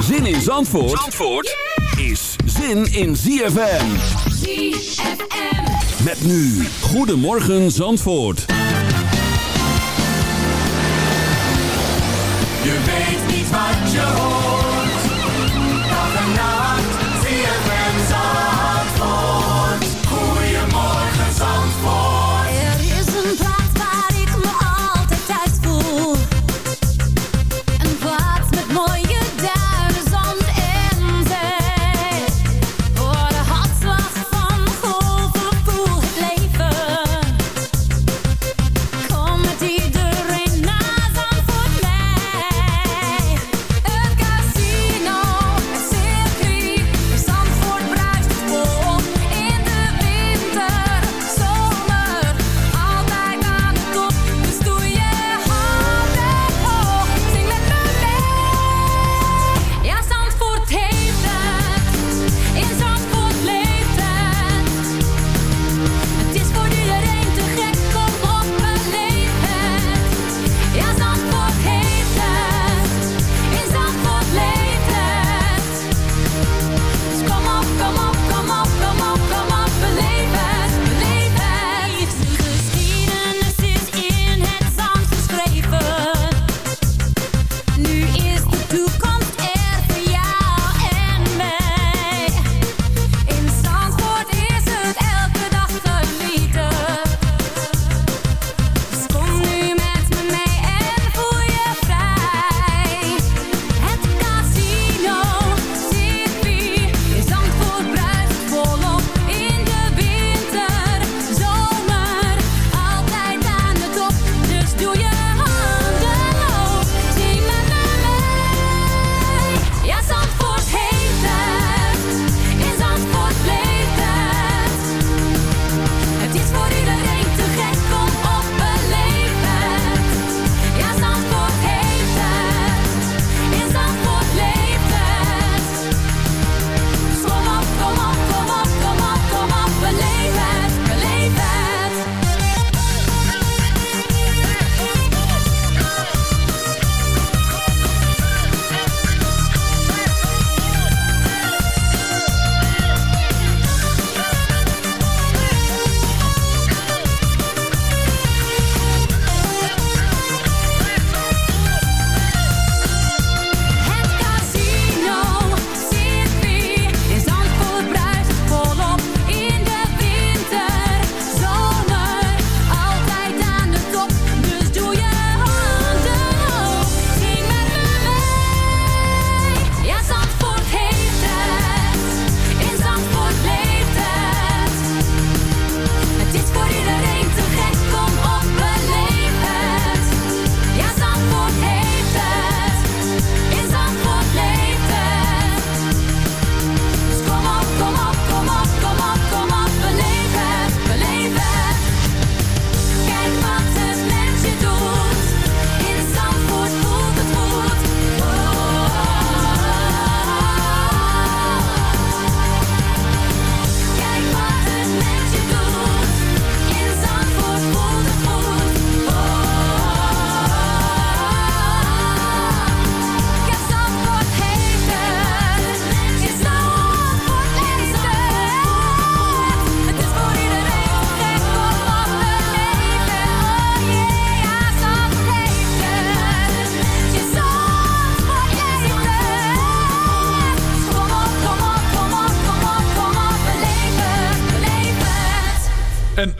Zin in Zandvoort, Zandvoort is zin in ZFM. ZFM. Met nu, Goedemorgen Zandvoort. Je weet niet wat je hoort.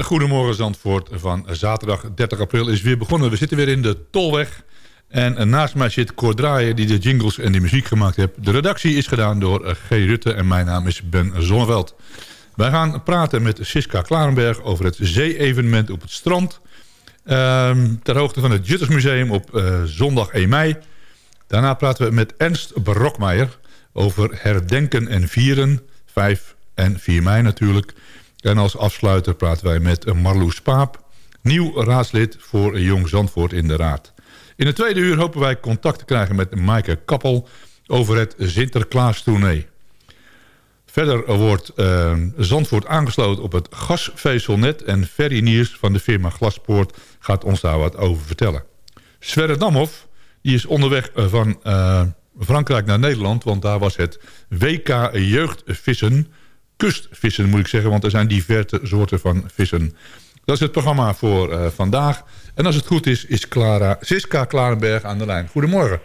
Goedemorgen Zandvoort van zaterdag 30 april is weer begonnen. We zitten weer in de Tolweg. En naast mij zit Cor Draaien die de jingles en de muziek gemaakt heeft. De redactie is gedaan door eh, G. Rutte en mijn naam is Ben Zonneveld. Wij gaan praten met Siska Klarenberg over het zee-evenement op het strand. Ehm, ter hoogte van het Juttersmuseum op eh, zondag 1 mei. Daarna praten we met Ernst Brokmeijer over herdenken en vieren. 5 en 4 mei natuurlijk. En als afsluiter praten wij met Marloes Paap. Nieuw raadslid voor Jong Zandvoort in de Raad. In het tweede uur hopen wij contact te krijgen met Maaike Kappel... over het Sinterklaas-tournee. Verder wordt uh, Zandvoort aangesloten op het gasvezelnet... en Ferry Niers van de firma Glaspoort gaat ons daar wat over vertellen. Sverre Damhoff die is onderweg van uh, Frankrijk naar Nederland. Want daar was het WK Jeugdvissen. Kustvissen moet ik zeggen, want er zijn diverse soorten van vissen. Dat is het programma voor eh, vandaag. En als het goed is, is Clara, Siska Klarenberg aan de lijn. Goedemorgen.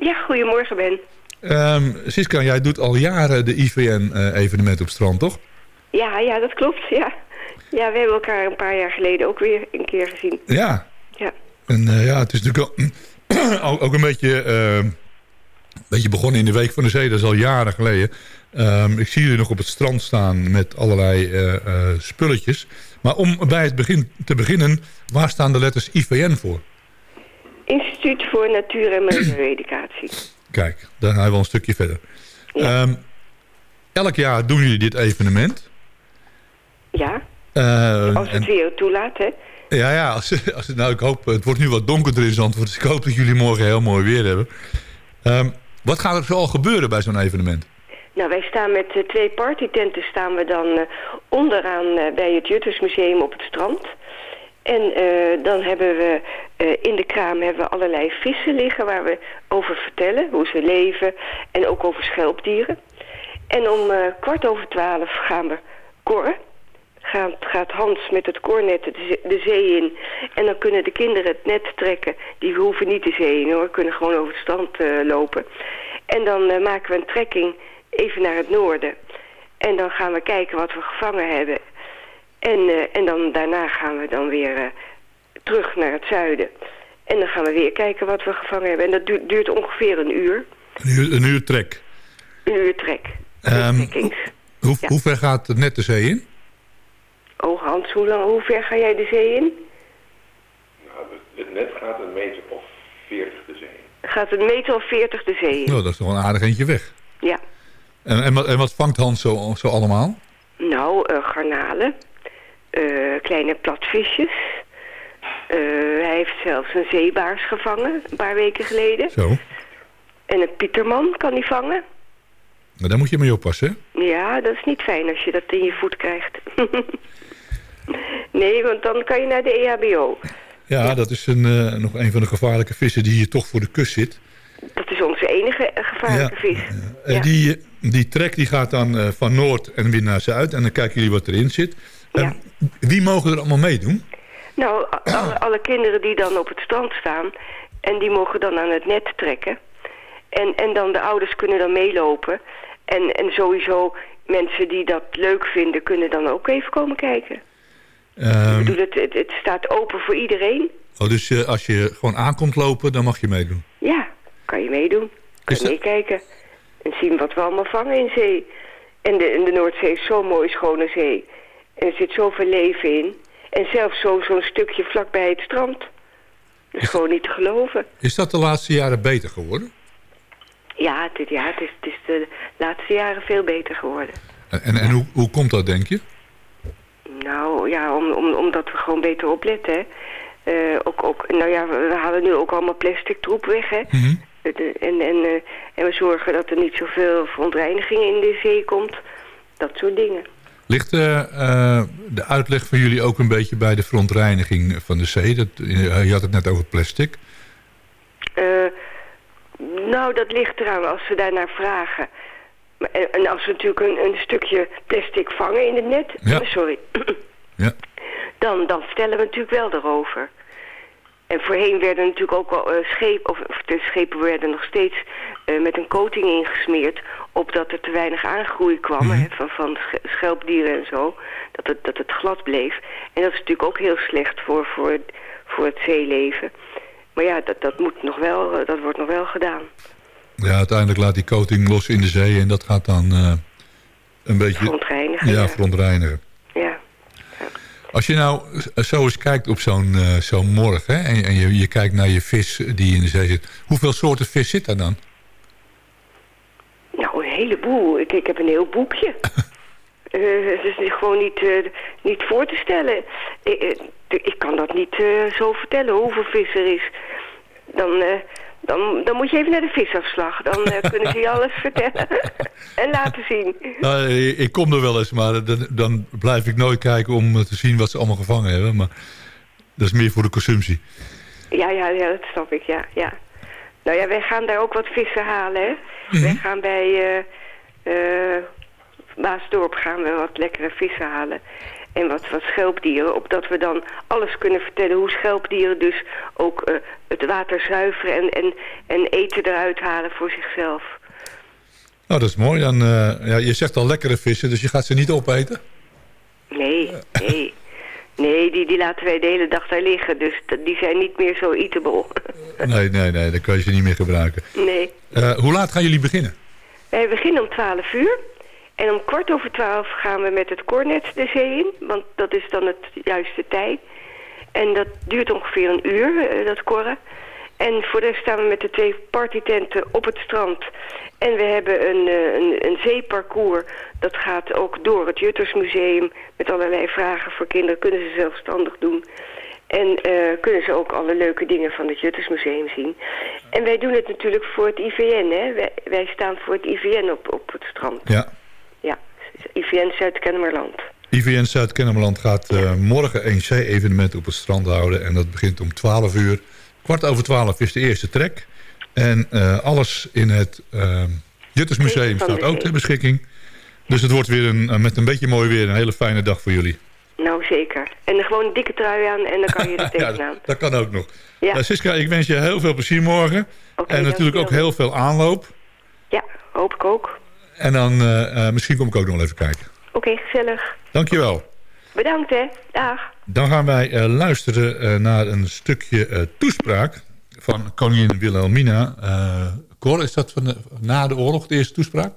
Ja, goedemorgen Ben. Ehm Siska, jij doet al jaren de IVN-evenement op strand, toch? Ja, ja, dat klopt, ja. Ja, we hebben elkaar een paar jaar geleden ook weer een keer gezien. Ja. Ja, En eh, ja, het is natuurlijk al- ook, een beetje, eh, een beetje begonnen in de Week van de Zee. Dat is al jaren geleden. Ehm, ik zie jullie nog op het strand staan met allerlei eh, eh, spulletjes. Maar om bij het begin te beginnen, waar staan de letters IVN voor? Instituut voor Natuur- en Milieueducatie. Kijk, daar gaan we wel een stukje verder. Ja. Ehm, elk jaar doen jullie dit evenement. Ja, Eh, als het en- weer toelaat, hè. Ja, ja als, als het, nou, ik hoop, het wordt nu wat donkerder in Zandvoort, dus ik hoop dat jullie morgen heel mooi weer hebben. Ehm, wat gaat er zoal gebeuren bij zo'n evenement? Nou, wij staan met eh, twee partytenten staan we dan eh, onderaan eh, bij het Juttersmuseum op het strand. En dan hebben we in de kraam hebben we allerlei vissen liggen waar we over vertellen, hoe ze leven en ook over schelpdieren. En om kwart over twaalf gaan we korren. Gaat, gaat Hans met het kornet de, de zee in. En dan kunnen de kinderen het net trekken. Die hoeven niet de zee in hoor, kunnen gewoon over het strand lopen. En dan maken we een trekking even naar het noorden. En dan gaan we kijken wat we gevangen hebben. En, eh, en dan daarna gaan we dan weer eh, terug naar het zuiden. En dan gaan we weer kijken wat we gevangen hebben. En dat du- duurt ongeveer een uur. Een uur, een uur trek. Een uur trek. Ehm, Trekkings. Hoe, Ja. hoe ver gaat het net de zee in? Oh Hans, hoe, lang, hoe ver ga jij de zee in? Nou, het- net gaat een meter of 40 de zee. in. Gaat een meter of veertig de zee in. Nou, dat is toch een aardig eentje weg. Ja. En, en, wat, en wat vangt Hans zo, zo allemaal? Nou, eh, garnalen. eh, kleine platvisjes. Eh, hij heeft zelfs een zeebaars gevangen, een paar weken geleden. Zo. En een pieterman kan hij vangen. Maar daar moet je mee oppassen, hè? Ja, dat is niet fijn als je dat in je voet krijgt. nee, want dan kan je naar de EHBO. Ja, dat is een, nog een van de gevaarlijke vissen die hier toch voor de kust zit. Dat is onze enige gevaarlijke vis. Ja. die, die trek die gaat dan eh, van noord en weer naar zuid. En dan kijken jullie wat erin zit. Wie mogen er allemaal meedoen? Nou, alle, alle kinderen die dan op het strand staan... en die mogen dan aan het net trekken. En, en dan de ouders kunnen dan meelopen. En, en sowieso mensen die dat leuk vinden... kunnen dan ook even komen kijken. Ik bedoel, het, het, het staat open voor iedereen. oh, dus eh, als je gewoon aankomt lopen, dan mag je meedoen. Ja, kan je meedoen. Kan je meekijken. En zien wat we allemaal vangen in zee. En de, en de Noordzee is zo'n mooie schone zee. En er zit zoveel leven in. En zelfs zo- zo'n stukje vlak bij het strand. Dat is gewoon niet te geloven. Is dat de laatste jaren beter geworden? Ja, dit, ja het, is, het is de laatste jaren veel beter geworden. En, en, en hoe, hoe komt dat, denk je? Nou ja, om, om, omdat we gewoon beter opletten. Hè. Eh, ook, ook, nou ja, we, we halen nu ook allemaal plastic troep weg. Hè. Mhm. En, en, eh, en we zorgen dat er niet zoveel verontreiniging in de zee komt. Dat soort dingen. Ligt eh, eh, de uitleg van jullie ook een beetje bij de verontreiniging van de zee? Dat, je had het net over plastic. Nou, dat ligt eraan als ze daarnaar vragen. En, en als we natuurlijk een, een stukje plastic vangen in het net... Ja. Sorry. Ja. dan, dan vertellen we natuurlijk wel erover. En voorheen werden natuurlijk ook al uh, schepen, of, de schepen werden nog steeds eh, met een coating ingesmeerd, opdat er te weinig aangroei kwam hè, van, van sch- schelpdieren en zo, dat het, dat het glad bleef. En dat is natuurlijk ook heel slecht voor, voor, voor het zeeleven. Maar ja, dat, dat, moet nog wel, eh, dat wordt nog wel gedaan. Ja, uiteindelijk laat die coating los in de zee en dat gaat dan eh, een beetje Verontreinigen. Ja, verontreinigen. Als je nou zo eens kijkt op zo'n eh, zo'n morgen hè, en, en je, je kijkt naar je vis die in de zee zit. Hoeveel soorten vis zit daar dan? Nou, een heleboel. Ik, ik heb een heel boekje. Eh, het is gewoon niet, eh, niet voor te stellen. Ik, ik kan dat niet zo vertellen hoeveel vis er is. Dan, eh, dan, dan moet je even naar de visafslag. Dan eh, kunnen ze je alles vertellen en laten zien. Nou, ik kom er wel eens, maar dan, dan blijf ik nooit kijken om te zien wat ze allemaal gevangen hebben. Maar dat is meer voor de consumptie. Ja, ja, ja, dat snap ik, ja. ja. Nou ja, wij gaan daar ook wat vissen halen, hè. Wij gaan bij eh Maasdorp gaan we wat lekkere vissen halen. En wat, wat schelpdieren, opdat we dan alles kunnen vertellen hoe schelpdieren dus ook eh, het water zuiveren en, en, en eten eruit halen voor zichzelf. Nou, dat is mooi. Dan, eh, ja, je zegt al lekkere vissen, dus je gaat ze niet opeten? Nee, nee. Nee, die, die laten wij de hele dag daar liggen, dus die zijn niet meer zo eatable. Nee, nee, nee, dan kan je ze niet meer gebruiken. nee. Eh, hoe laat gaan jullie beginnen? Wij beginnen om 12 uur. En om kwart over 12 gaan we met het cornet de zee in. Want dat is dan het juiste tijd. En dat duurt ongeveer een uur, eh, dat korren. En voor de rest staan we met de twee partytenten op het strand. En we hebben een, eh, een, een zeeparcours. Dat gaat ook door het Juttersmuseum. Met allerlei vragen voor kinderen. Kunnen ze zelfstandig doen. En eh, kunnen ze ook alle leuke dingen van het Juttersmuseum zien. En wij doen het natuurlijk voor het IVN. Hè? Wij, wij staan voor het IVN op, op het strand. Ja. Ja, IVN Zuid-Kennemerland. IVN Zuid-Kennemerland gaat eh, morgen een zee-evenement op het strand houden. En dat begint om 12 uur. Kwart over 12 is de eerste trek. En eh, alles in het uh, Juttersmuseum staat ook ter beschikking. Dus het wordt weer een, met een beetje mooi weer een hele fijne dag voor jullie. Nou, zeker. En gewoon een dikke trui aan en dan kan je er Ja, tegenaan. dat, dat kan ook nog. Ja. Eh, Siska, ik wens je heel veel plezier morgen. En natuurlijk ook heel veel aanloop. Ja, hoop ik ook. En dan eh, eh, misschien kom ik ook nog even kijken. Oké, gezellig. Dankjewel. Bedankt, hè. Dag. Dan gaan wij eh, luisteren eh, naar een stukje eh, toespraak van koningin Wilhelmina. Eh Cor, is dat van de- na de oorlog de eerste toespraak?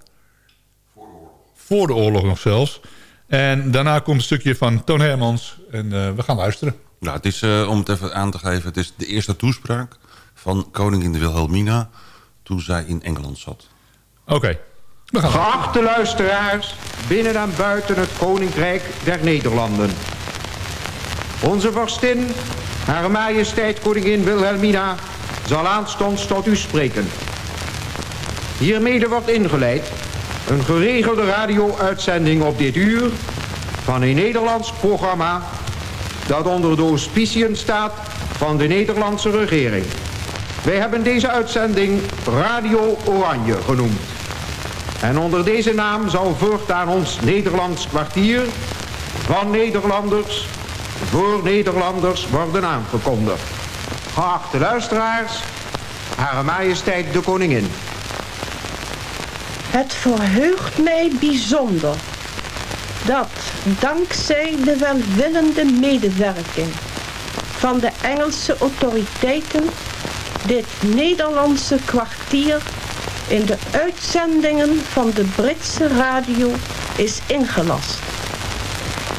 Voor de oorlog. Voor de oorlog nog zelfs. En daarna komt een stukje van Toon Hermans. En eh, we gaan luisteren. Nou, het is, eh, om het even aan te geven, het is de eerste toespraak van koningin Wilhelmina toen zij in Engeland zat. Oké. Geachte luisteraars, binnen en buiten het Koninkrijk der Nederlanden. Onze vorstin, Hare Majesteit Koningin Wilhelmina, zal aanstonds tot u spreken. Hiermede wordt ingeleid een geregelde radio-uitzending op dit uur van een Nederlands programma dat onder de auspiciën staat van de Nederlandse regering. Wij hebben deze uitzending Radio Oranje genoemd. En onder deze naam zal voortaan ons Nederlands kwartier van Nederlanders voor Nederlanders worden aangekondigd. Geachte luisteraars, Hare Majesteit de Koningin. Het verheugt mij bijzonder dat dankzij de welwillende medewerking van de Engelse autoriteiten dit Nederlandse kwartier in de uitzendingen van de Britse radio is ingelast.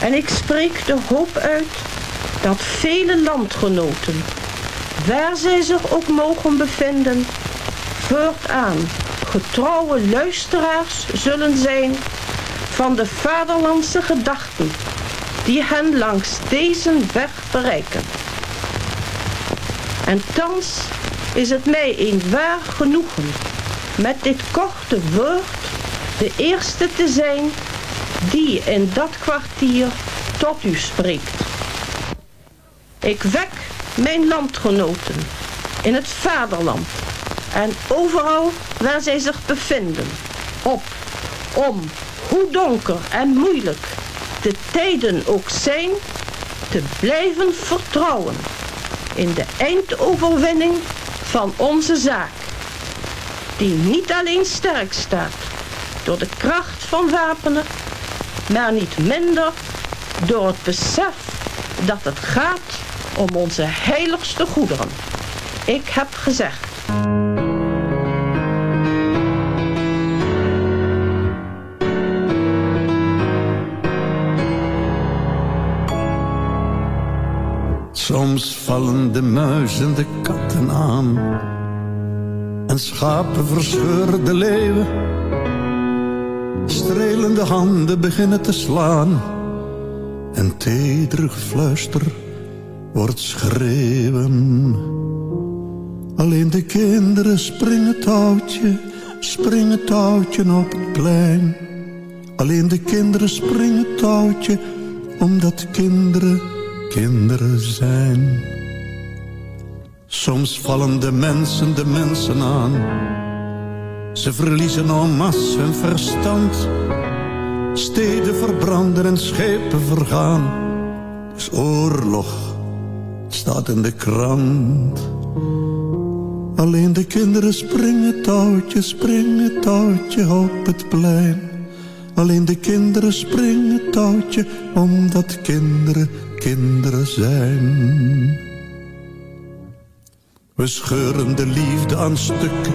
En ik spreek de hoop uit dat vele landgenoten, waar zij zich ook mogen bevinden, voortaan getrouwe luisteraars zullen zijn van de vaderlandse gedachten die hen langs deze weg bereiken. En thans is het mij een waar genoegen met dit korte woord de eerste te zijn die in dat kwartier tot u spreekt. Ik wek mijn landgenoten in het vaderland en overal waar zij zich bevinden op om, hoe donker en moeilijk de tijden ook zijn, te blijven vertrouwen in de eindoverwinning van onze zaak, die niet alleen sterk staat door de kracht van wapenen, maar niet minder door het besef dat het gaat om onze heiligste goederen. Ik heb gezegd. Soms vallen de muizen de katten aan. En schapen verscheuren de leeuwen. Strelende handen beginnen te slaan. En tederig fluister wordt schreeuwen. Alleen de kinderen springen touwtje, springen touwtje op het plein. Alleen de kinderen springen touwtje, omdat kinderen kinderen zijn. Soms vallen de mensen de mensen aan. Ze verliezen en masse hun verstand. Steden verbranden en schepen vergaan. Dus oorlog staat in de krant. Alleen de kinderen springen touwtje, springen touwtje op het plein. Alleen de kinderen springen touwtje, omdat kinderen kinderen zijn. We scheuren de liefde aan stukken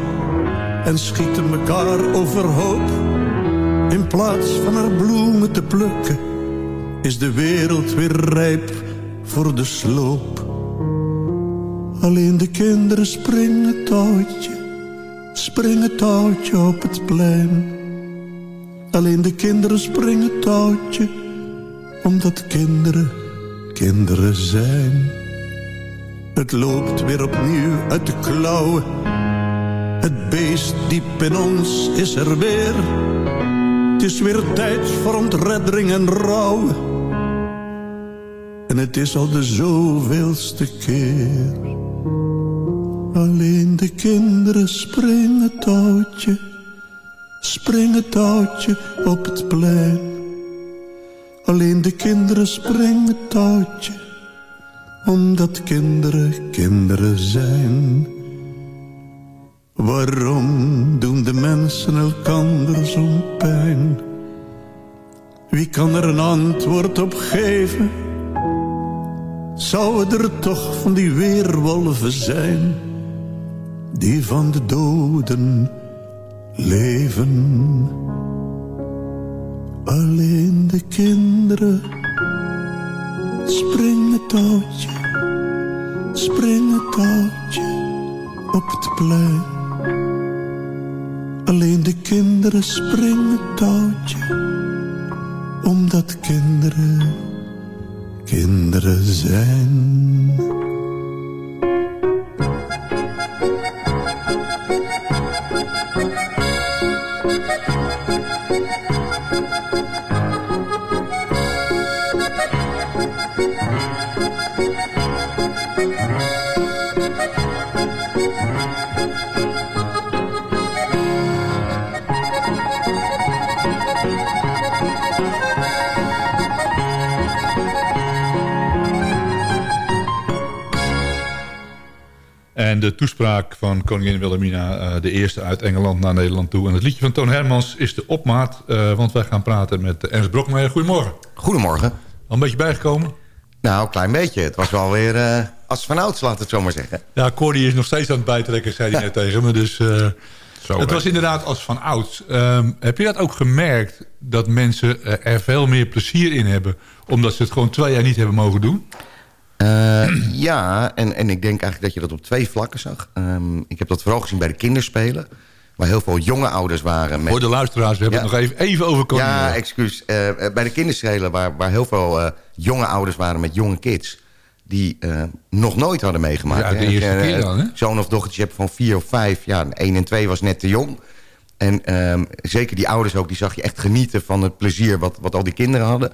en schieten elkaar overhoop. In plaats van er bloemen te plukken, is de wereld weer rijp voor de sloop. Alleen de kinderen springen touwtje, springen touwtje op het plein. Alleen de kinderen springen touwtje, omdat kinderen kinderen zijn. Het loopt weer opnieuw uit de klauwen. Het beest diep in ons is er weer. Het is weer tijd voor ontreddering en rouw. En het is al de zoveelste keer. Alleen de kinderen springen touwtje, springen touwtje op het plein. Alleen de kinderen springen touwtje, omdat kinderen kinderen zijn. Waarom doen de mensen elkander zo'n pijn? Wie kan er een antwoord op geven? Zouden er toch van die weerwolven zijn die van de doden leven? Alleen de kinderen springen touwtje, springen touwtje op het plein. Alleen de kinderen springen touwtje, omdat kinderen kinderen zijn. En de toespraak van koningin Wilhelmina, eh, de eerste uit Engeland naar Nederland toe. En het liedje van Toon Hermans is de opmaat, eh, want wij gaan praten met Ernst Brokmeijer. Goedemorgen. Goedemorgen. Al een beetje bijgekomen? Nou, een klein beetje. Het was wel weer eh, als vanouds, laat het zo maar zeggen. Ja, Cordy is nog steeds aan het bijtrekken, zei hij net tegen me. Dus eh, het was inderdaad als van ouds. Ehm, heb je dat ook gemerkt, dat mensen er veel meer plezier in hebben... omdat ze het gewoon twee jaar niet hebben mogen doen? Eh, ja, en, en ik denk eigenlijk dat je dat op twee vlakken zag. Ehm, ik heb dat vooral gezien bij de kinderspelen. Waar heel veel jonge ouders waren. Met... Voor de luisteraars, we hebben Ja. het nog even, even over. Ja, excuus. Eh, eh, bij de kinderspelen waar, waar heel veel jonge ouders waren met jonge kids... die nog nooit hadden meegemaakt. Ja, de eerste keer dan, hè? Zoon of dochtertje hebt van vier of vijf. Ja, één en twee was net te jong. En ehm, zeker die ouders ook, die zag je echt genieten van het plezier... wat, wat al die kinderen hadden.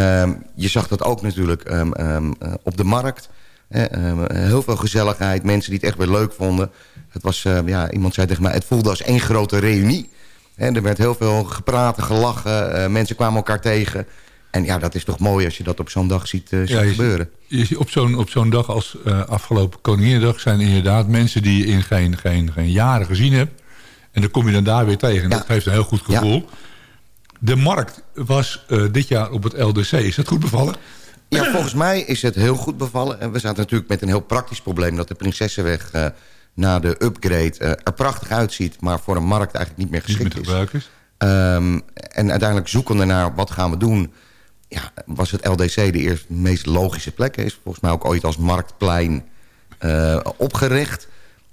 Ehm, je zag dat ook natuurlijk ehm, ehm, eh, op de markt. hè, heel veel gezelligheid, mensen die het echt weer leuk vonden. Het was, ehm, ja, iemand zei tegen mij, het voelde als één grote reunie. Hè, er werd heel veel gepraat en gelachen. eh, mensen kwamen elkaar tegen. En ja, dat is toch mooi als je dat op zo'n dag ziet, eh, Ja, je- gebeuren. Je- Op zo'n op zo'n dag als eh, afgelopen Koninginnedag zijn inderdaad mensen die je in geen, geen, geen jaren gezien hebt. En dan kom je dan daar weer tegen. En dat geeft een heel goed gevoel. De markt was eh, dit jaar op het LDC. Is dat goed bevallen? Ja, volgens mij is het heel goed bevallen. En we zaten natuurlijk met een heel praktisch probleem... dat de Prinsessenweg eh, na de upgrade eh, er prachtig uitziet... maar voor een markt eigenlijk niet meer Niet geschikt meer te is. Ehm, en uiteindelijk zoekende naar wat gaan we doen... Ja, was het LDC de eerste, meest logische plek. Is volgens mij ook ooit als marktplein opgericht.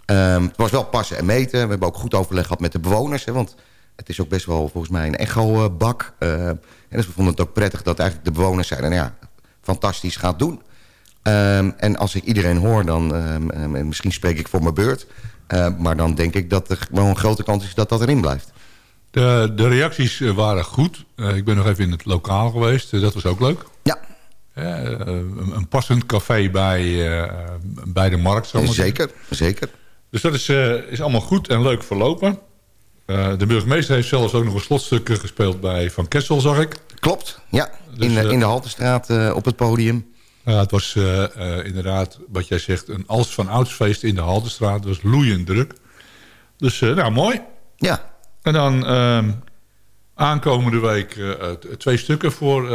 Ehm, het was wel passen en meten. We hebben ook goed overleg gehad met de bewoners. Hè, want het is ook best wel volgens mij een echo-bak. Eh, en dus we vonden het ook prettig dat eigenlijk de bewoners zeiden... nou ja, fantastisch, gaat doen. Ehm, en als ik iedereen hoor, dan... ehm, ehm, en misschien spreek ik voor mijn beurt... eh, maar dan denk ik dat er gewoon een grote kans is dat dat erin blijft. De, de reacties eh, waren goed. Eh, ik ben nog even in het lokaal geweest. Eh, dat was ook leuk. Ja. eh, een, een passend café bij, eh, bij de markt. Zeker, zeker. Dus dat is, eh, is allemaal goed en leuk verlopen. Eh, de burgemeester heeft zelfs ook nog een slotstuk gespeeld bij Van Kessel, zag ik. Klopt, ja. Dus, in, de, eh, in de Haltestraat eh, op het podium. Het was inderdaad, wat jij zegt, een als van oudsfeest in de Haltestraat. Het was loeiend druk. Dus, nou, mooi. Ja. En dan ehm, aankomende week twee stukken voor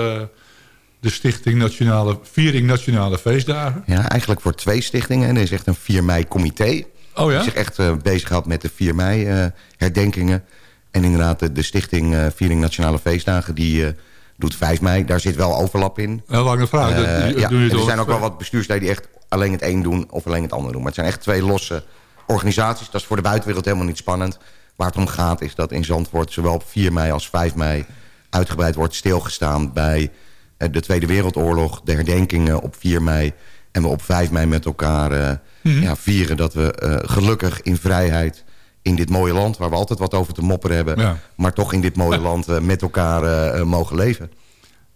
de Stichting Nationale, Viering Nationale Feestdagen. Ja, eigenlijk voor twee stichtingen. Er is echt een 4 mei comité. Oh ja? Die zich echt uh, bezighoudt met de 4 mei uh, herdenkingen. En inderdaad de, stichting uh, Viering Nationale Feestdagen... die doet 5 mei. Daar zit wel overlap in. Een lange vraag. Dat, ja, er zijn ook wel wat bestuursleden die echt alleen het een doen... of alleen het ander doen. Maar het zijn echt twee losse organisaties. Dat is voor de buitenwereld helemaal niet spannend. Waar het om gaat is dat in Zandvoort... zowel op 4 mei als 5 mei uitgebreid wordt stilgestaan... bij de Tweede Wereldoorlog, de herdenkingen op 4 mei... en we op 5 mei met elkaar Mhm. ja, vieren dat we uh, gelukkig in vrijheid... in dit mooie land, waar we altijd wat over te mopperen hebben... Ja. maar toch in dit mooie land uh, met elkaar uh, mogen leven.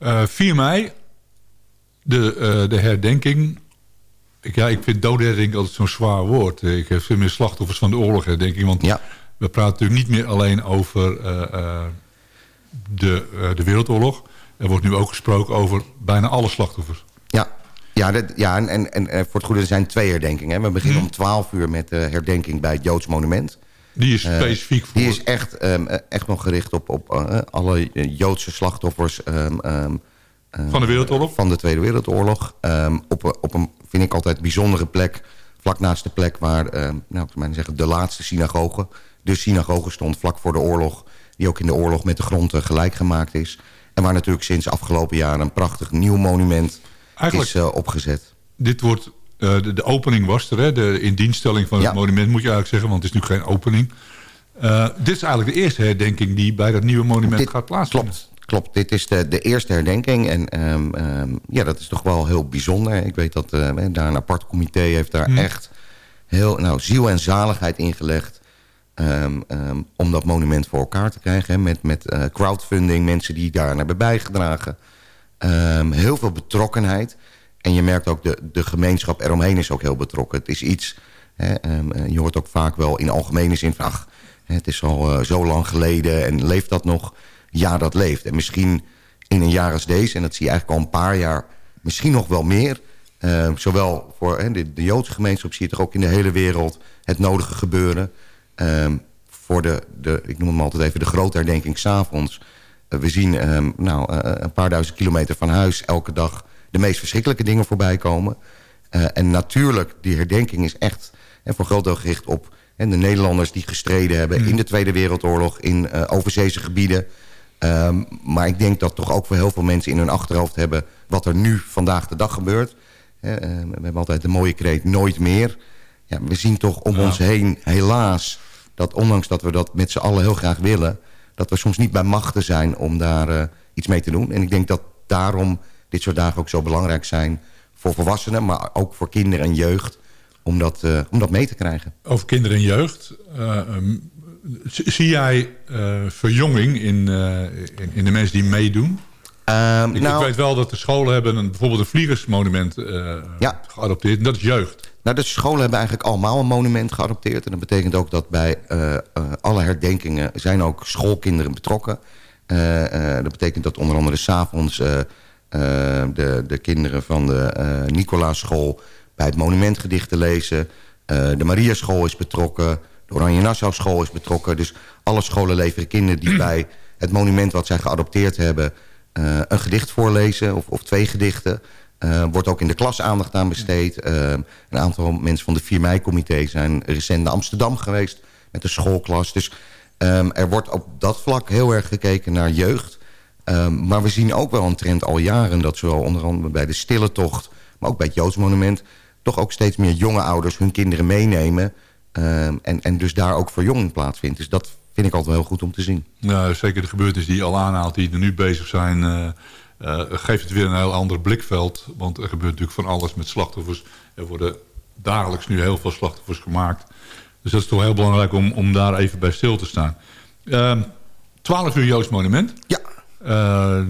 Uh, 4 mei, de, de herdenking. Ik, ja, ik vind doodherdenking altijd zo'n zwaar woord. Ik heb veel meer slachtoffers van de oorlog herdenking. Want ja. we praten natuurlijk niet meer alleen over de, de Wereldoorlog. Er wordt nu ook gesproken over bijna alle slachtoffers. Ja, ja, dat, ja en, en, en voor het goede er zijn twee herdenkingen. We beginnen hmm. om 12 uur met de herdenking bij het Joods Monument. Die is specifiek voor... Die is echt, um, echt nog gericht op, op uh, alle Joodse slachtoffers... Um, um, van de Wereldoorlog? Van de Tweede Wereldoorlog. op, op een, vind ik altijd, bijzondere plek. Vlak naast de plek waar, nou, ik zou zeggen, de laatste synagoge... de synagoge stond vlak voor de oorlog... die ook in de oorlog met de grond gelijk gemaakt is. En waar natuurlijk sinds afgelopen jaar een prachtig nieuw monument Eigenlijk, is uh, opgezet. Dit wordt, uh, de, de, opening was er, hè? de indienststelling van het monument moet je eigenlijk zeggen, want het is nu geen opening. Uh, dit is eigenlijk de eerste herdenking die bij dat nieuwe monument dit, gaat plaatsvinden. Klopt, klopt. Dit is de, de eerste herdenking en um, um, ja, dat is toch wel heel bijzonder. Ik weet dat uh, daar een apart comité heeft daar hmm. echt heel nou, ziel en zaligheid ingelegd. Um, um, om dat monument voor elkaar te krijgen. Hè, met met uh, crowdfunding, mensen die daar hebben bijgedragen. Um, heel veel betrokkenheid. En je merkt ook, de, de gemeenschap eromheen is ook heel betrokken. Het is iets, hè, je hoort ook vaak wel in algemene zin van... Ach, het is al uh, zo lang geleden en leeft dat nog? Ja, dat leeft. En misschien in een jaar als deze, en dat zie je eigenlijk al een paar jaar... misschien nog wel meer... Uh, zowel voor hè, de, de Joodse gemeenschap zie je toch ook in de hele wereld... het nodige gebeuren... Voor de, de, ik noem hem altijd even de grote herdenking s'avonds. We zien um, nou, uh, een paar duizend kilometer van huis elke dag de meest verschrikkelijke dingen voorbij komen. Uh, en natuurlijk, die herdenking is echt en voor groot deel gericht op en de Nederlanders die gestreden hebben... Mm. in de Tweede Wereldoorlog, in overzeese gebieden. Um, maar ik denk dat toch ook voor heel veel mensen in hun achterhoofd hebben... wat er nu vandaag de dag gebeurt. we hebben altijd de mooie kreet nooit meer. Ja, we zien toch om ja. ons heen helaas dat ondanks dat we dat met z'n allen heel graag willen... dat we soms niet bij machten zijn om daar uh, iets mee te doen. En ik denk dat daarom dit soort dagen ook zo belangrijk zijn... voor volwassenen, maar ook voor kinderen en jeugd... om dat, uh, om dat mee te krijgen. Over kinderen en jeugd. Uh, um, zie jij verjonging in, in, in, de mensen die meedoen? Um, ik, nou, ik weet wel dat de scholen hebben een, bijvoorbeeld een vliegersmonument ja. geadopteerd. En dat is jeugd. Nou, de scholen hebben eigenlijk allemaal een monument geadopteerd. En dat betekent ook dat bij uh, uh, alle herdenkingen zijn ook schoolkinderen betrokken. Uh, dat betekent dat onder andere s'avonds de, de kinderen van de Nicolaaschool... bij het monument gedichten lezen. de Mariaschool is betrokken. De Oranje Nassau school is betrokken. Dus alle scholen leveren kinderen die bij het monument wat zij geadopteerd hebben... een gedicht voorlezen of, of twee gedichten... Uh, wordt ook in de klas aandacht aan besteed. Uh, een aantal mensen van de 4 mei-comité zijn recent naar Amsterdam geweest... met de schoolklas. Dus um, er wordt op dat vlak heel erg gekeken naar jeugd. Um, maar we zien ook wel een trend al jaren... dat zowel onder andere bij de Stille Tocht... maar ook bij het Joods Monument... toch ook steeds meer jonge ouders hun kinderen meenemen... Um, en, en dus daar ook verjonging plaatsvindt. Dus dat vind ik altijd wel heel goed om te zien. Ja, zeker de gebeurtenissen die je al aanhaalt... die er nu bezig zijn... Uh... Uh, geeft het weer een heel ander blikveld. Want er gebeurt natuurlijk van alles met slachtoffers. Er worden dagelijks nu heel veel slachtoffers gemaakt. Dus dat is toch heel belangrijk om, om daar even bij stil te staan. Uh, 12 uur Joods monument. Ja. Uh,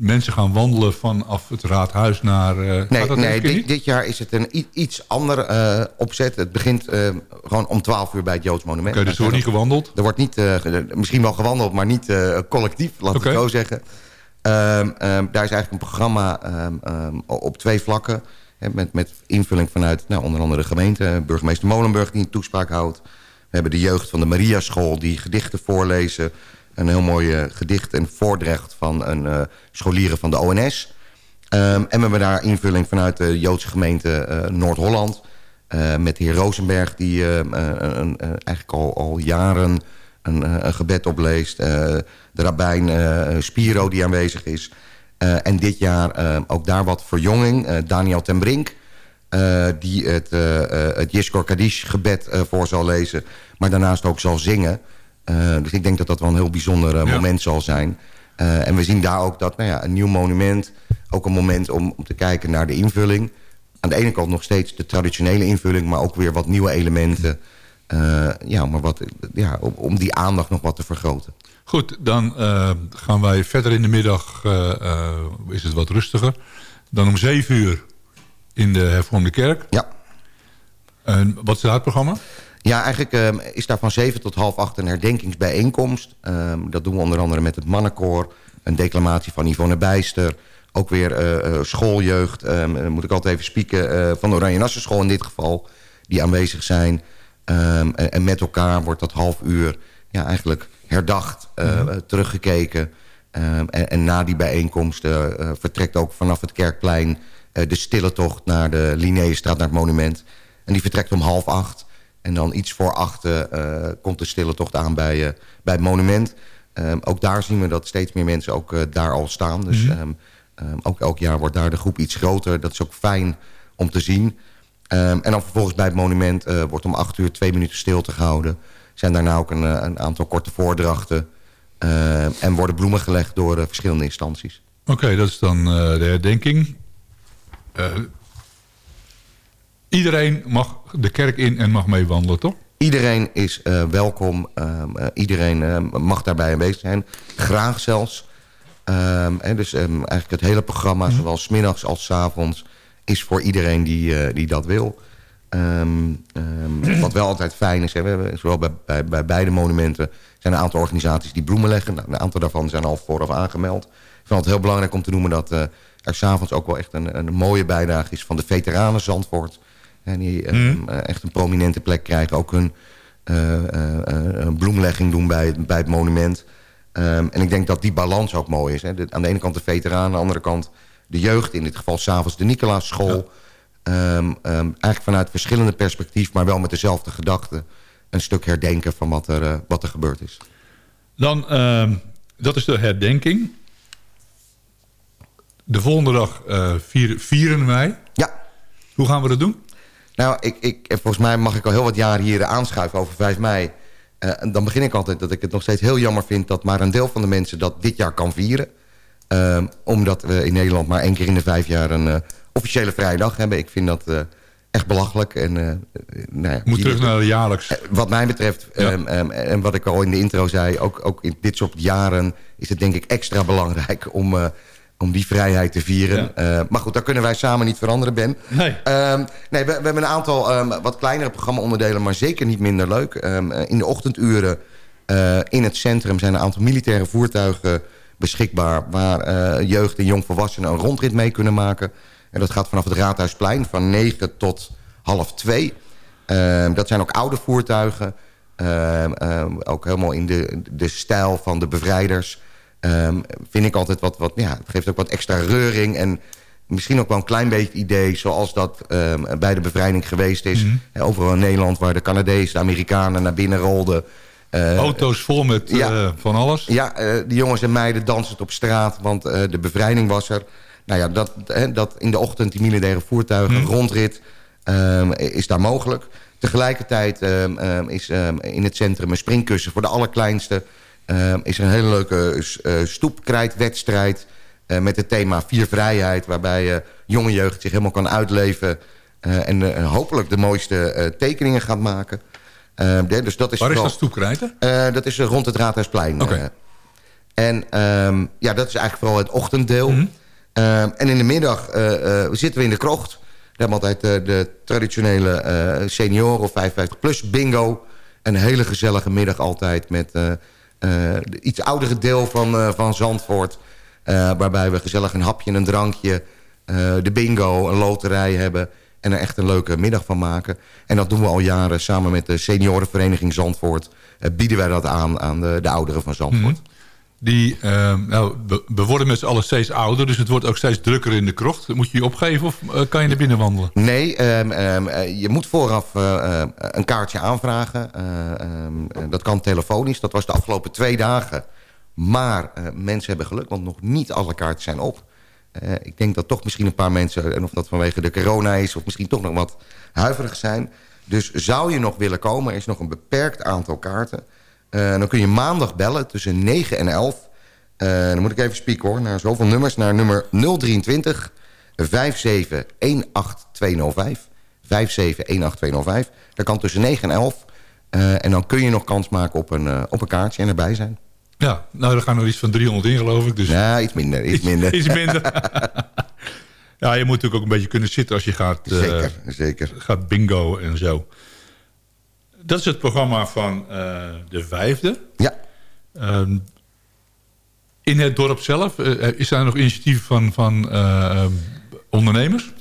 mensen gaan wandelen vanaf het raadhuis naar... eh, gaat Nee, nee dit, jaar is het een iets ander eh, opzet. Het begint eh, gewoon om 12 uur bij het Joods Monument. Oké, dus er wordt niet gewandeld? Er wordt niet, eh, misschien wel gewandeld, maar niet eh, collectief, laat ik zo zeggen. Ehm, ehm, daar is eigenlijk een programma ehm, op twee vlakken. Met, met invulling vanuit nou, onder andere de gemeente. Burgemeester Molenburg die een toespraak houdt. We hebben de jeugd van de Maria School die gedichten voorlezen. Een heel mooi eh, gedicht en voordrecht van een eh, scholieren van de ONS. En we hebben daar invulling vanuit de Joodse gemeente eh, Noord-Holland. met de heer Rosenberg, die eigenlijk al, al jaren een, eh, een gebed opleest. Eh, de rabbijn eh, Spiro, die aanwezig is. En dit jaar ook daar wat verjonging. Daniel ten Brink, die het, eh, het Yeshkor Kaddish gebed voor zal lezen. Maar daarnaast ook zal zingen. Dus ik denk dat dat wel een heel bijzonder Ja. moment zal zijn. En we zien daar ook dat nou ja, een nieuw monument... ook een moment om, om te kijken naar de invulling. Aan de ene kant nog steeds de traditionele invulling... maar ook weer wat nieuwe elementen. Eh, ja, maar wat, ja, om, om die aandacht nog wat te vergroten. Goed, dan eh, gaan wij verder in de middag, eh, is het wat rustiger. Dan om zeven uur in de hervormde kerk. Ja. En wat is het programma? Ja, eigenlijk ehm, is daar van 7 tot half 8 een herdenkingsbijeenkomst. Ehm, dat doen we onder andere met het mannenkoor. Een declamatie van Yvonne Bijster. Ook weer schooljeugd. dan moet ik altijd even spieken. van de Oranje Nassenschool in dit geval. Die aanwezig zijn. Ehm, en, en met elkaar wordt dat half uur ja, eigenlijk herdacht. eh, eh, teruggekeken. Ehm, en, en na die bijeenkomst eh, eh, vertrekt ook vanaf het Kerkplein... de stille tocht naar de Linnaeusstraat, naar het monument. En die vertrekt om half acht. En dan iets voor achten komt de stille tocht aan bij, bij het monument. Ehm, ook daar zien we dat steeds meer mensen ook daar al staan. Dus Mhm. ook elk jaar wordt daar de groep iets groter. Dat is ook fijn om te zien. Ehm, en dan vervolgens bij het monument eh, wordt om acht uur twee minuten stilte gehouden. Zijn daarna ook een, eh, een aantal korte voordrachten. Ehm, en worden bloemen gelegd door eh, verschillende instanties. Oké, dat is dan de herdenking. Iedereen mag de kerk in en mag meewandelen, toch? Iedereen is welkom. Ehm, eh, iedereen mag daarbij aanwezig zijn. Graag zelfs. En dus eigenlijk het hele programma, zowel 's middags als 's avonds... is voor iedereen die, eh, die dat wil. Ehm, ehm, wat wel altijd fijn is, hè, we hebben, zowel bij, bij, bij beide monumenten... zijn een aantal organisaties die bloemen leggen. Nou, een aantal daarvan zijn al vooraf aangemeld. Ik vind het heel belangrijk om te noemen dat eh, er s'avonds ook wel echt een, een mooie bijdrage is... van de veteranen Zandvoort. En die ehm, eh, echt een prominente plek krijgen. Ook hun een bloemlegging doen bij, het- bij het monument. En ik denk dat die balans ook mooi is. Hè. De- aan de ene kant de veteranen, aan de andere kant de jeugd. In dit geval s'avonds de Nicolaas-school. Ehm, ehm, eigenlijk vanuit verschillende perspectief, maar wel met dezelfde gedachte. Een stuk herdenken van wat er, eh, wat er gebeurd is. Dan, ehm, dat is de herdenking. De volgende dag eh, vier- vieren wij. Ja. Hoe gaan we dat doen? Nou, ik, ik, eh, volgens mij mag ik al heel wat jaren hier aanschuiven over 5 mei. En dan begin ik altijd dat ik het nog steeds heel jammer vind... dat maar een deel van de mensen dat dit jaar kan vieren. Ehm, omdat we in Nederland maar één keer in de vijf jaar... een eh, officiële vrijdag hebben. Ik vind dat eh, echt belachelijk. En, eh, nou ja, Moet terug naar de jaarlijks. Wat mij betreft, Ja. ehm, ehm, en wat ik al in de intro zei... ook, ook in dit soort jaren is het denk ik extra belangrijk... om, om die vrijheid te vieren. Maar goed, daar kunnen wij samen niet veranderen, Ben. Nee. Nee, we, we hebben een aantal wat kleinere programma-onderdelen... maar zeker niet minder leuk. In de ochtenduren in het centrum zijn een aantal militaire voertuigen beschikbaar... waar eh, jeugd en jongvolwassenen een rondrit mee kunnen maken. En dat gaat vanaf het Raadhuisplein van 9 tot half 2. Ehm, dat zijn ook oude voertuigen. Ehm, ehm, ook helemaal in de, de stijl van de bevrijders. Vind ik altijd wat, wat... Ja, het geeft ook wat extra reuring en misschien ook wel een klein beetje idee... zoals dat bij de bevrijding geweest is. Eh, Overal in Nederland waar de Canadezen, de Amerikanen naar binnen rolden. Eh, Auto's vol met ja. eh, van alles. ja, eh, die jongens en meiden dansend op straat, want de bevrijding was er. Nou ja, dat, hè, dat in de ochtend die militaire voertuigen, rondrit, ehm, is daar mogelijk. Tegelijkertijd ehm, ehm, is in het centrum een springkussen voor de allerkleinste. Is er een hele leuke stoepkrijtwedstrijd met het thema Vier Vrijheid... waarbij jonge jeugd zich helemaal kan uitleven... en hopelijk de mooiste tekeningen gaat maken. Ehm, dus dat is Waar is dat stoepkrijten? eh, dat is eh, rond het Raadhuisplein. Eh. En ehm, ja, dat is eigenlijk vooral het ochtenddeel. Mhm. Ehm, en in de middag zitten we in de krocht. We hebben altijd de traditionele senioren of 55 plus bingo. Een hele gezellige middag altijd met de iets oudere deel van, van Zandvoort. Waarbij we gezellig een hapje en een drankje, eh, de bingo, een loterij hebben... en er echt een leuke middag van maken. En dat doen we al jaren samen met de seniorenvereniging Zandvoort. eh, bieden wij dat aan aan de, de ouderen van Zandvoort. Mhm. Die, eh, nou, we, we worden met z'n allen steeds ouder, dus het wordt ook steeds drukker in de krocht. Moet je je opgeven of eh, kan je naar binnen wandelen? Nee, ehm, ehm, eh, je moet vooraf een kaartje aanvragen. Eh, ehm, eh, dat kan telefonisch. Dat was de afgelopen twee dagen. Maar mensen hebben geluk, want nog niet alle kaartjes zijn op. Eh, ik denk dat toch misschien een paar mensen... en of dat vanwege de corona is... of misschien toch nog wat huiverig zijn. Dus zou je nog willen komen... er is nog een beperkt aantal kaarten. Eh, dan kun je maandag bellen tussen 9 en 11. Eh, dan moet ik even spieken hoor, naar zoveel nummers. Naar nummer 023 57 18205. 57 18205. Dat kan tussen 9 en 11. Eh, en dan kun je nog kans maken op een, op een kaartje en erbij zijn. Ja, nou, er gaan er iets van 300 in, geloof ik. Dus Ja, iets minder. Iets minder. iets minder. ja, je moet natuurlijk ook een beetje kunnen zitten als je gaat, eh, Zeker, zeker. gaat bingo en zo. Dat is het programma van eh, de vijfde. Ja. Ehm, in het dorp zelf, eh, is daar nog initiatief van, van eh, ondernemers?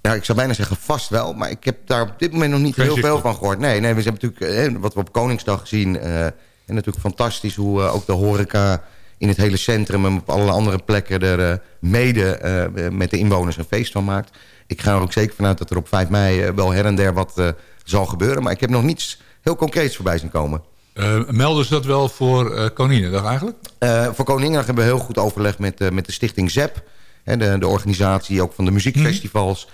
Ja, ik zou bijna zeggen vast wel. Maar ik heb daar op dit moment nog niet Geen heel veel van gehoord. Nee, nee we hebben natuurlijk wat we op Koningsdag zien. En natuurlijk fantastisch hoe eh, ook de horeca in het hele centrum... en op allerlei andere plekken er eh, mede eh, met de inwoners een feest van maakt. Ik ga er ook zeker vanuit dat er op 5 mei wel her en der wat zal gebeuren. Maar ik heb nog niets heel concreets voorbij zien komen. Melden ze dat wel voor eh Koninginnedag eigenlijk? Voor Koninginnedag hebben we heel goed overleg met, met de stichting ZEP. Hè, de, de organisatie ook van de muziekfestivals.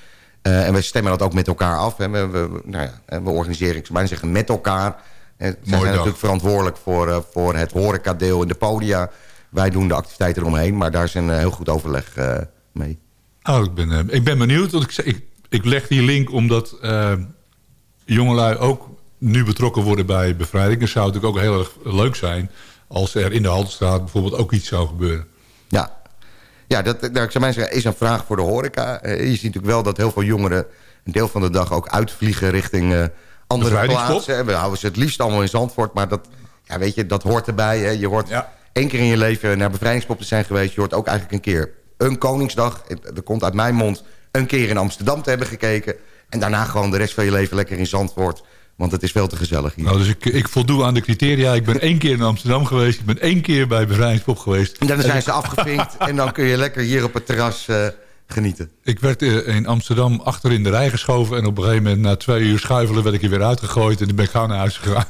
Eh, en we stemmen dat ook met elkaar af. Hè. We, we, nou ja, we organiseren, ik zou bijna zeggen, met elkaar. Zij zijn dag. natuurlijk verantwoordelijk voor, eh, voor het horecadeel in de podia. Wij doen de activiteiten eromheen, maar daar is een eh, heel goed overleg eh, mee. Oh, ik ben, ik ben benieuwd. Want ik, ik, ik leg die link omdat jongelui ook nu betrokken worden bij bevrijding. Het zou natuurlijk ook heel erg leuk zijn als er in de Haltestraat bijvoorbeeld ook iets zou gebeuren. Ja, ja dat, nou, ik zou mij zeggen, is een vraag voor de horeca. Je ziet natuurlijk wel dat heel veel jongeren een deel van de dag ook uitvliegen richting andere plaatsen. We houden ze het liefst allemaal in Zandvoort, maar dat, ja, weet je, dat hoort erbij. Hè. Je hoort één keer in je leven naar bevrijdingspop te zijn geweest. Je hoort ook eigenlijk een keer een Koningsdag. Er komt uit mijn mond een keer in Amsterdam te hebben gekeken. En daarna gewoon de rest van je leven lekker in Zandvoort. Want het is veel te gezellig hier. Nou, dus ik, ik voldoe aan de criteria. Ik ben één keer in Amsterdam geweest. Ik ben één keer bij Bevrijdingspop geweest. En dan zijn ze afgevinkt en dan kun je lekker hier op het terras eh, genieten. Ik werd eh, in Amsterdam achter in de rij geschoven. En op een gegeven moment, na twee uur schuifelen, werd ik er weer uitgegooid. En toen ben ik gauw naar huis gegaan.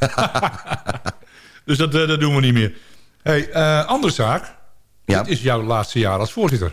dus dat, eh, dat doen we niet meer. Hey, eh, andere zaak. Dit is jouw laatste jaar als voorzitter.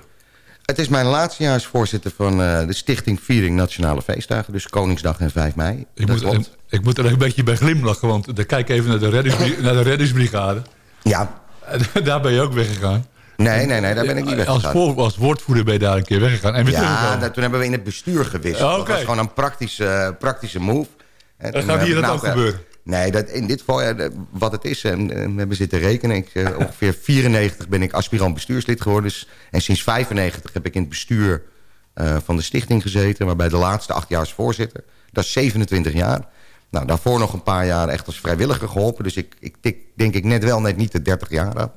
Het is mijn laatste jaar als voorzitter van de Stichting Viering Nationale Feestdagen. Dus Koningsdag en 5 mei. Ik Dat moet, ik, ik moet er een beetje bij glimlachen. Want dan kijk even naar de, naar de reddingsbrigade. Ja. daar ben je ook weggegaan. Nee, nee, nee, daar ben ik niet Als, weggegaan. voor, als woordvoerder ben je daar een keer weggegaan. En weer Ja, nou, toen hebben we in het bestuur gewisseld. Oh, Dat was gewoon een praktische, praktische move. En gaat heb hier dat nou, ook eh, gebeuren? Nee, dat, in dit geval, ja, wat het is, en, eh, we hebben zitten rekenen. Ik, eh, ongeveer 94 ben ik aspirant bestuurslid geworden. Dus, en sinds 95 heb ik in het bestuur eh, van de stichting gezeten. Waarbij de laatste acht jaar als voorzitter. Dat is 27 jaar. Nou, daarvoor nog een paar jaar echt als vrijwilliger geholpen. Dus ik, ik tik denk ik net wel net niet de 30 jaar aan.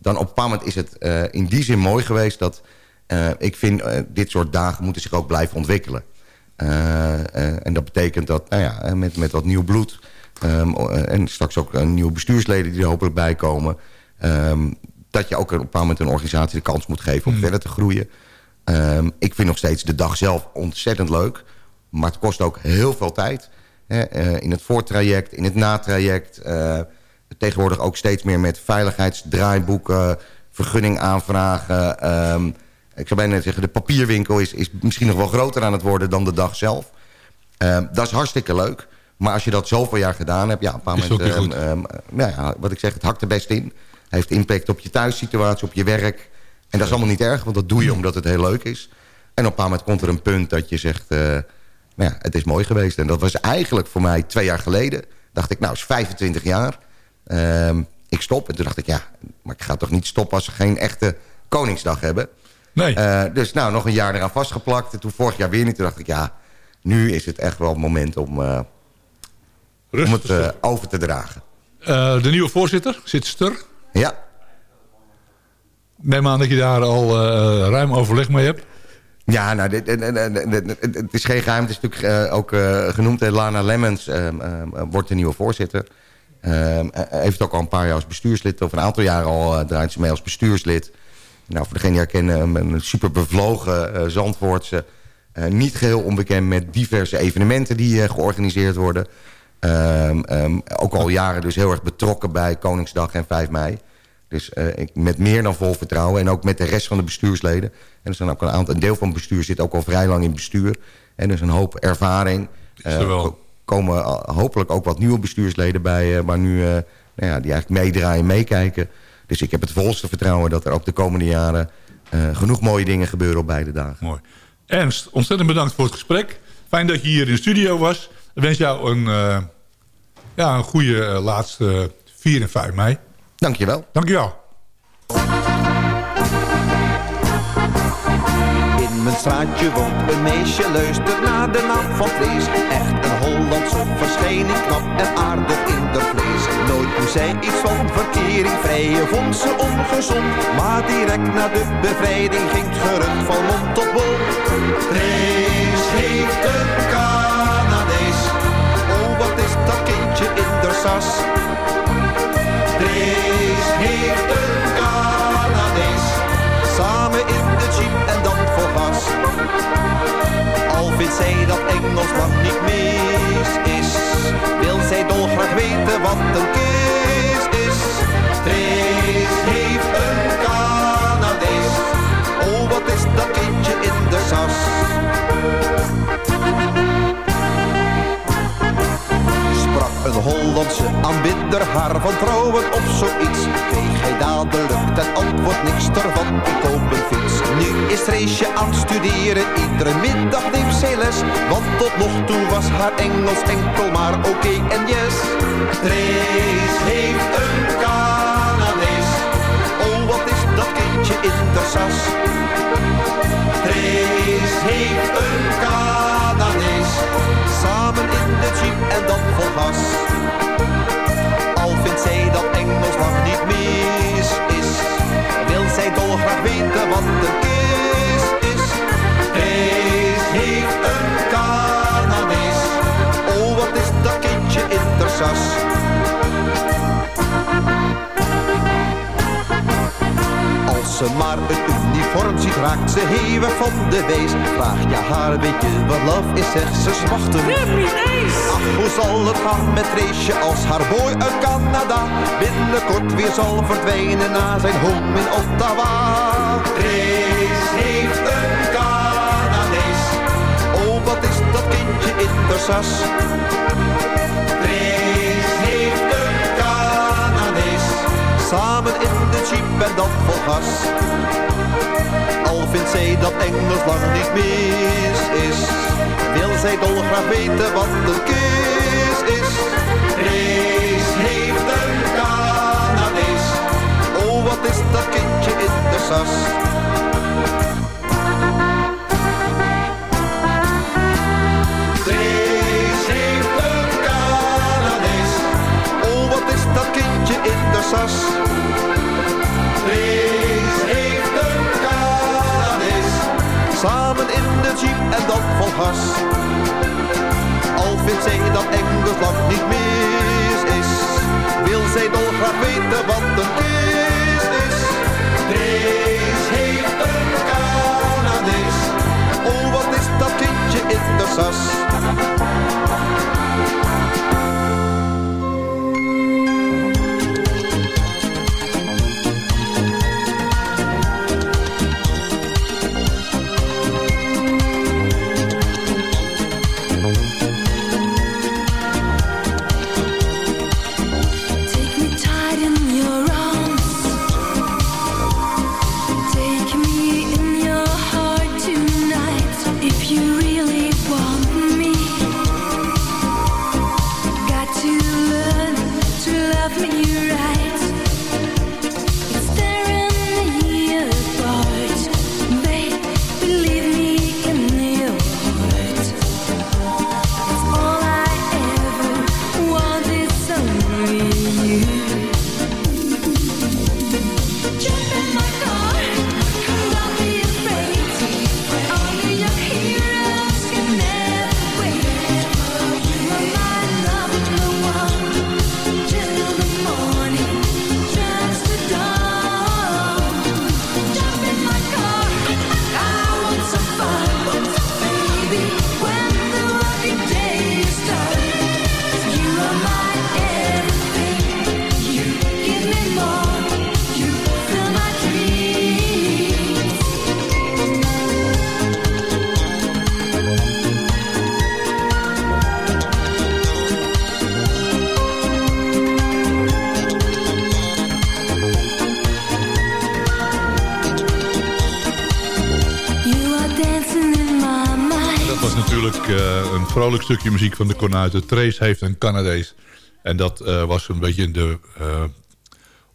Dan op een bepaald moment is het eh, in die zin mooi geweest... dat eh, ik vind eh, dit soort dagen moeten zich ook blijven ontwikkelen. En dat betekent dat nou ja, met, met wat nieuw bloed... ehm, eh, en straks ook nieuwe bestuursleden die er hopelijk bij komen... ehm, dat je ook op een bepaald moment een organisatie de kans moet geven... om verder te groeien. Ehm, ik vind nog steeds de dag zelf ontzettend leuk. Maar het kost ook heel veel tijd. Hè, in het voortraject, in het natraject. Tegenwoordig ook steeds meer met veiligheidsdraaiboeken... vergunning aanvragen. ehm, ik zou bijna zeggen, de papierwinkel is, is misschien nog wel groter aan het worden... dan de dag zelf. Ehm, dat is hartstikke leuk. Maar als je dat zoveel jaar gedaan hebt... Ja, een moment... niet ehm, ja, ja, wat ik zeg, het hakt er best in. Heeft impact op je thuissituatie, op je werk. En dat is allemaal niet erg, want dat doe je omdat het heel leuk is. En op een bepaald moment komt er een punt dat je zegt... eh, nou ja, het is mooi geweest. En dat was eigenlijk voor mij twee jaar geleden. Dacht ik, nou, is 25 jaar. Ehm, ik stop. En toen dacht ik, ja, maar ik ga toch niet stoppen... als ze geen echte Koningsdag hebben. Nee. Eh, dus nou, nog een jaar eraan vastgeplakt. En toen vorig jaar weer niet. Toen dacht ik, ja, nu is het echt wel het moment om, eh, om het eh, over te dragen. De nieuwe voorzitter, zit er. Ja, Neem aan dat je daar al ruim overleg mee hebt. Ja, nou, dit, het is geen geheim. Het is natuurlijk ook genoemd. Lana Lemmens ehm, ehm, wordt de nieuwe voorzitter. Ehm, eh, heeft ook al een paar jaar als bestuurslid... of een aantal jaren al eh, draait ze mee als bestuurslid. Nou, voor degene die herkennen, een, super bevlogen eh, Zandvoortse. Eh, niet geheel onbekend met diverse evenementen die georganiseerd worden. Ehm, ehm, ook al jaren dus heel erg betrokken bij Koningsdag en 5 mei. Dus ik, met meer dan vol vertrouwen. En ook met de rest van de bestuursleden. En er zijn ook een, aantal, een deel van het bestuur zit ook al vrij lang in het bestuur. En dus een hoop ervaring. Is er wel. Komen eh, hopelijk ook wat nieuwe bestuursleden bij... eh, waar nu, eh, nou ja, die eigenlijk meedraaien, meekijken. Dus ik heb het volste vertrouwen dat er ook de komende jaren... eh, genoeg mooie dingen gebeuren op beide dagen. Mooi. Ernst, ontzettend bedankt voor het gesprek. Fijn dat je hier in de studio was. Ik wens jou een, eh, ja, een goede eh, laatste 4 en 5 mei. Dankjewel. Dankjewel. Straatje woont een meisje, luistert naar de naam van vlees. Echt een Hollandse verschijning, knap en aardig in de vlees. Nooit toen zij iets van verkering, vrije vond ze ongezond. Maar direct na de bevrijding ging het gerucht van mond tot mond. Drees heeft een Canadees, oh wat is dat kindje in de sas. Drees heeft een Canadees, samen in de jeep en dan Al vindt zij dat Engels lang niet mis is, wil zij dolgraag weten wat een kis is. Drees heeft een Canadees, oh wat is dat kindje in de sas. Een Hollandse aanbidder haar van trouwen op zoiets. Kreeg hij dadelijk ten antwoord niks ervan, ik koop een fiets. Nu is Reesje aan het studeren, iedere middag neemt zij les. Want tot nog toe was haar Engels enkel maar oké en yes. Drees heeft een Canadees, ze maar een uniform ziet, raakt ze hevig van de wees. Vraag je haar, weet je wat love is, zegt ze zwachten. Ach, hoe zal het gaan met Reesje als haar boy uit Canada binnenkort weer zal verdwijnen na zijn home in Ottawa? Rees heeft een Canadees, oh wat is dat kindje in de sas? Samen in de jeep en dan vol gas. Al vindt zij dat Engels lang niet mis is, wil zij dolgraag weten wat een kis is. Rees heeft een Canadees, oh wat is dat kindje in de sas. Sas. Heeft een Canadees, samen in de jeep en dan vol gas. Al vindt zij dat Engels lang niet mis is, wil zij dolgraag weten wat een kis is. Natuurlijk eh, een vrolijk stukje muziek van de Cornuiten. Trace heeft een Canadees. En dat eh, was een beetje de eh,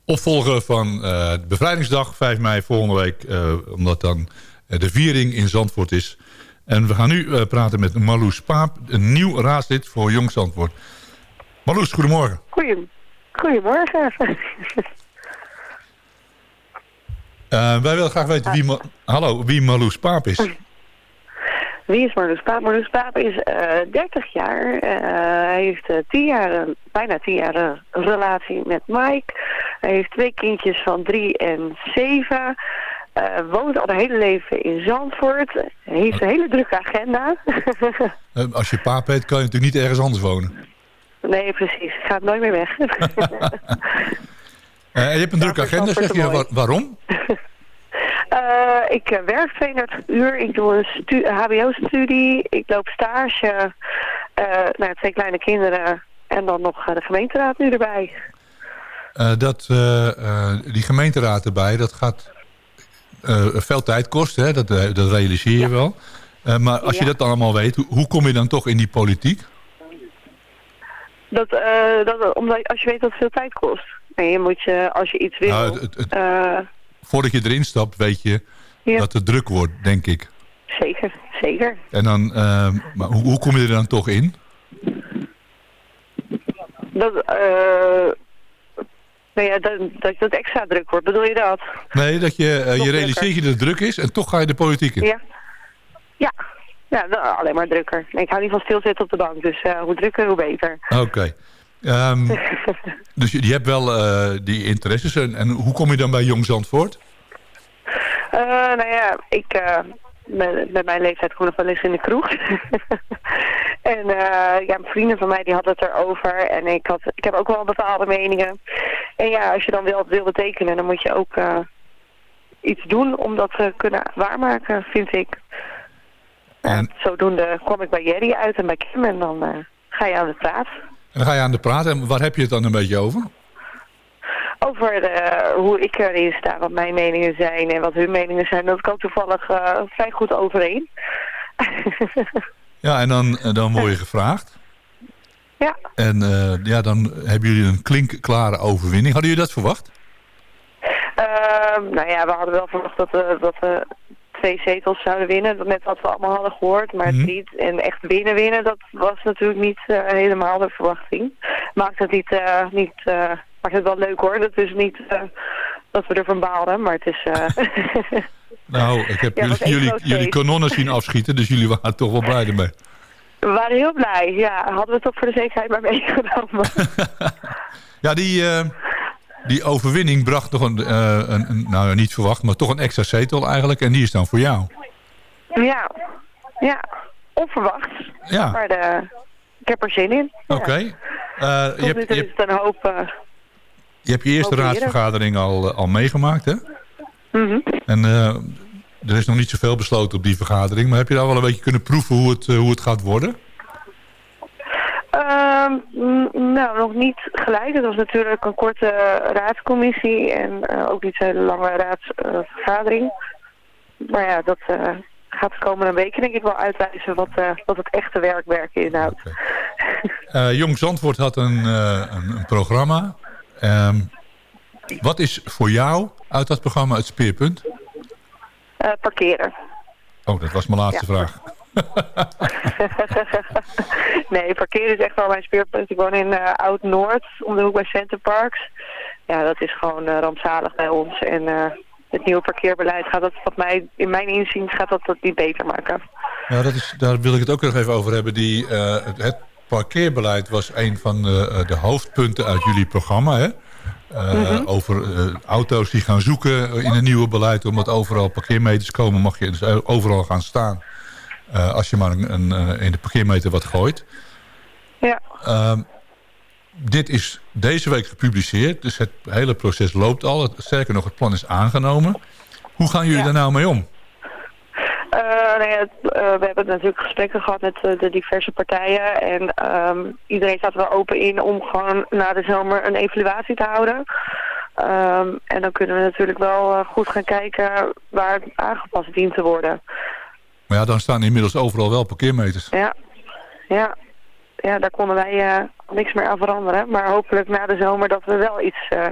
opvolger van Bevrijdingsdag, 5 mei volgende week. omdat dan de viering in Zandvoort is. En we gaan nu praten met Marloes Paap, een nieuw raadslid voor Jong Zandvoort. Marloes, goedemorgen. Goedemorgen. Eh, wij willen graag weten wie, Ma- Hallo, wie Marloes Paap is. Wie is Marloes Paap? Marloes Paap is eh 30 jaar. Eh, hij heeft eh, 10 jaar, bijna 10 jaar een relatie met Mike. Hij heeft twee kindjes van 3 en 7. Eh, woont al het hele leven in Zandvoort. Hij heeft een hele drukke agenda. Eh, als je paap heet, kan je natuurlijk niet ergens anders wonen. nee, precies. Gaat nooit meer weg. Eh, je hebt een drukke agenda, zeg je. Waar- waarom? Eh, ik eh, werk 32 uur, ik doe een stu- hbo-studie, ik loop stage, nou, twee kleine kinderen en dan nog de gemeenteraad nu erbij. Dat, die gemeenteraad erbij, dat gaat veel tijd kosten, hè? Dat, dat realiseer je wel. Maar als je dat allemaal weet, hoe, kom je dan toch in die politiek? Dat, eh, dat, omdat als je weet dat het veel tijd kost. En je moet je, als je iets wil... Nou, het- het- het- Voordat je erin stapt, weet je Ja. dat het druk wordt, denk ik. zeker, zeker. En dan, eh, maar hoe, hoe kom je er dan toch in? Dat, eh nou ja, dat, dat dat extra druk wordt, bedoel je dat? Nee, dat je, eh, je realiseert je dat het druk is en toch ga je de politiek in. Ja. Ja, ja alleen maar drukker. Ik hou niet van stilzitten op de bank, dus eh, hoe drukker, hoe beter. Oké. Ehm, dus je, je hebt wel eh, die interesses. En, en hoe kom je dan bij Jong Zandvoort? Eh, nou ja, ik eh, met, met mijn leeftijd kom ik nog wel eens in de kroeg. en eh, ja, vrienden van mij die hadden het erover. En ik, had, ik heb ook wel bepaalde meningen. En ja, als je dan wil, wil betekenen, dan moet je ook iets doen om dat te kunnen waarmaken, vind ik. En, Zodoende kwam ik bij Jerry uit en bij Kim en dan ga je aan de praat. En dan ga je aan de praat. En waar heb je het dan een beetje over? Over de, hoe ik erin sta, wat mijn meningen zijn en wat hun meningen zijn. Dat kan toevallig eh, vrij goed overeen. Ja, en dan, en dan word je gevraagd. Ja. En eh, ja, dan hebben jullie een klinkklare overwinning. Hadden jullie dat verwacht? Ehm, nou ja, we hadden wel verwacht dat we, dat we twee zetels zouden winnen. Net wat we allemaal hadden gehoord. Maar Mhm. niet, en echt binnen winnen, dat was natuurlijk niet eh, helemaal de verwachting. Maakt het niet, eh, niet eh, maakt het wel leuk hoor. Dat is niet eh, dat we ervan baalden, maar het is... eh, Nou, ik heb Ja, het één jullie, jullie kanonnen zien afschieten. Dus jullie waren toch wel blij ermee. we waren heel blij. Ja, hadden we het toch voor de zekerheid maar meegenomen. Ja, die, eh, die overwinning bracht nog een, eh, een, een- nou ja, niet verwacht, maar toch een extra zetel eigenlijk. En die is dan voor jou. ja, ja, onverwacht. Ja. Maar de, ik heb er zin in. Oké. Eh, je, hebt, je, hebt, een hoop... eh, je hebt je eerste raadsvergadering al, eh, al meegemaakt, hè? mhm. En eh, er is nog niet zoveel besloten op die vergadering. Maar heb je daar wel een beetje kunnen proeven hoe het, eh, hoe het gaat worden? Ehm, nou, nog niet gelijk. Het was natuurlijk een korte raadscommissie en eh, ook niet zo'n hele lange raadsvergadering. maar ja, dat eh, gaat de komende weken denk ik wel uitwijzen wat, eh, wat het echte werkwerk inhoudt. Jong Zandvoort had een, een, een programma. Ehm, wat is voor jou uit dat programma het speerpunt? Parkeren. Oh, dat was mijn laatste Ja. vraag. nee, parkeren is echt wel mijn speerpunt. Ik woon in eh, Oud-Noord, om de hoek bij Center Parks. Ja, dat is gewoon eh, rampzalig bij ons. En eh, het nieuwe parkeerbeleid gaat dat, wat mij, in mijn inzien, gaat dat, dat niet beter maken. Ja, dat is, daar wil ik het ook nog even over hebben. Die, het, het parkeerbeleid was een van de, de hoofdpunten uit jullie programma. Hè? Mhm. Over auto's die gaan zoeken in een nieuwe beleid. Omdat overal parkeermeters komen, mag je dus overal gaan staan. Eh, als je maar een, een, eh, in de parkeermeter wat gooit. Ja. Ehm, dit is deze week gepubliceerd. Dus het hele proces loopt al. Het, sterker nog, het plan is aangenomen. Hoe gaan jullie daar nou mee om? Eh, nou het- eh, we hebben natuurlijk gesprekken gehad met de diverse partijen. En ehm, iedereen staat er wel open in om gewoon na de zomer een evaluatie te houden. Ehm, en dan kunnen we natuurlijk wel goed gaan kijken waar het aangepast dient te worden. Maar ja, dan staan inmiddels overal wel parkeermeters. Ja, ja. Ja, daar konden wij eh, niks meer aan veranderen. Maar hopelijk na de zomer dat we wel iets eh